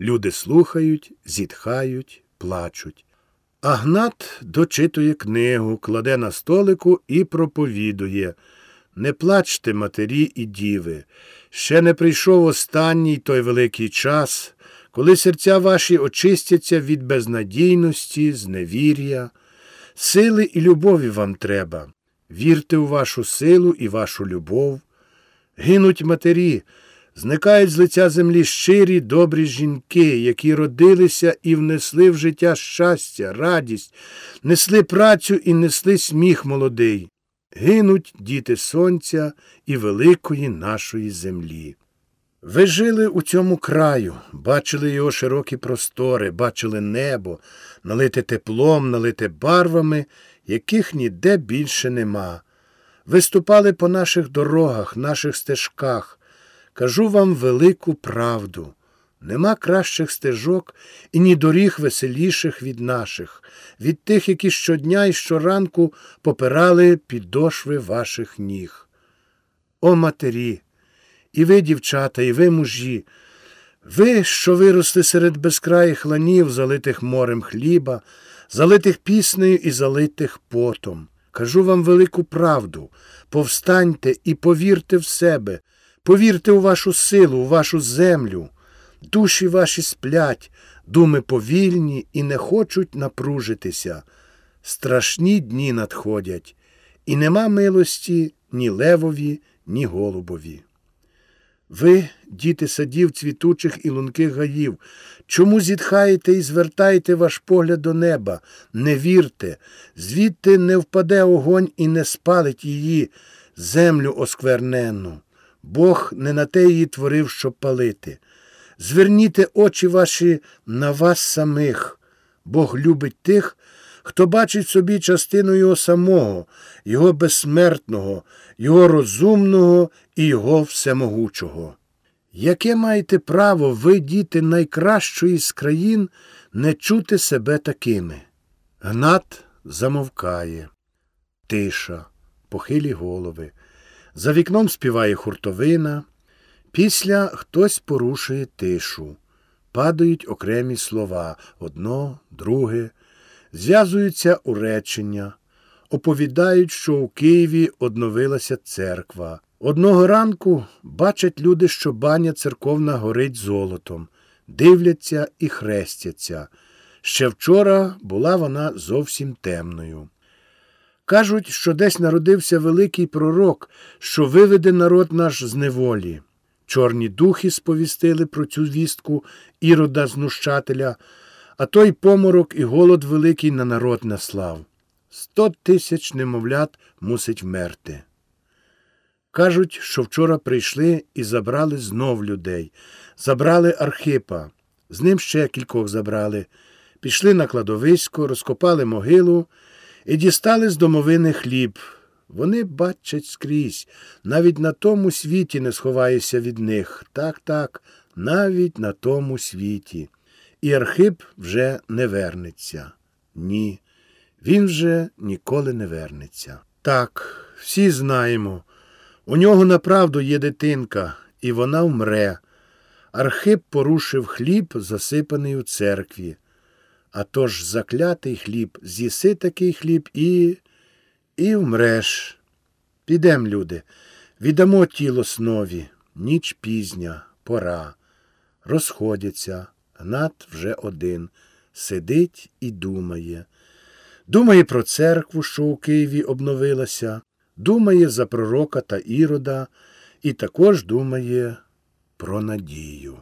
Люди слухають, зітхають, плачуть. А Гнат дочитує книгу, кладе на столику і проповідує. Не плачте, матері і діви. Ще не прийшов останній той великий час, коли серця ваші очистяться від безнадійності, зневір'я. Сили і любові вам треба. Вірте у вашу силу і вашу любов. Гинуть матері, зникають з лиця землі щирі, добрі жінки, які родилися і внесли в життя щастя, радість, несли працю і несли сміх молодий. Гинуть діти сонця і великої нашої землі. Ви жили у цьому краю, бачили його широкі простори, бачили небо, налите теплом, налите барвами, яких ніде більше нема. Ви ступали по наших дорогах, наших стежках. Кажу вам велику правду. Нема кращих стежок і ні доріг веселіших від наших, від тих, які щодня і щоранку попирали підошви ваших ніг. О матері! І ви, дівчата, і ви, мужі, ви, що виросли серед безкраїх ланів, залитих морем хліба, залитих піснею і залитих потом. Кажу вам велику правду. Повстаньте і повірте в себе, повірте у вашу силу, у вашу землю. Душі ваші сплять, думи повільні і не хочуть напружитися. Страшні дні надходять, і нема милості ні левові, ні голубові. Ви, діти садів цвітучих і лунких гаїв, чому зітхаєте і звертаєте ваш погляд до неба? Не вірте, звідти не впаде огонь і не спалить її, землю оскверненну. Бог не на те її творив, щоб палити. Зверніте очі ваші на вас самих. Бог любить тих, хто бачить собі частину Його самого, Його безсмертного, Його розумного і Його всемогучого. Яке маєте право ви, діти найкращої з країн, не чути себе такими? Гнат замовкає, тиша, похилі голови. За вікном співає хуртовина. Після хтось порушує тишу. Падають окремі слова одно, друге, зв'язуються у речення, оповідають, що у Києві одновилася церква. Одного ранку бачать люди, що баня церковна горить золотом, дивляться і хрестяться. Ще вчора була вона зовсім темною. Кажуть, що десь народився великий пророк, що виведе народ наш з неволі. Чорні духи сповістили про цю вістку ірода знущателя, а той поморок і голод великий на народ наслав. Сто тисяч немовлят мусить вмерти. Кажуть, що вчора прийшли і забрали знов людей, забрали Архипа, з ним ще кількох забрали, пішли на кладовисько, розкопали могилу і дістали з домовини хліб. Вони бачать скрізь, навіть на тому світі не сховаєшся від них. Так, так, навіть на тому світі. І Архип вже не вернеться. Ні, він вже ніколи не вернеться. Так, всі знаємо. У нього направду є дитинка, і вона вмре. Архип порушив хліб, засипаний у церкві. А тож заклятий хліб, з'їси такий хліб і і вмреш. Підем, люди, віддамо тіло снові, ніч пізня, пора. Розходяться, Гнат вже один, сидить і думає. Думає про церкву, що у Києві обновилася, думає за пророка та ірода, і також думає про надію.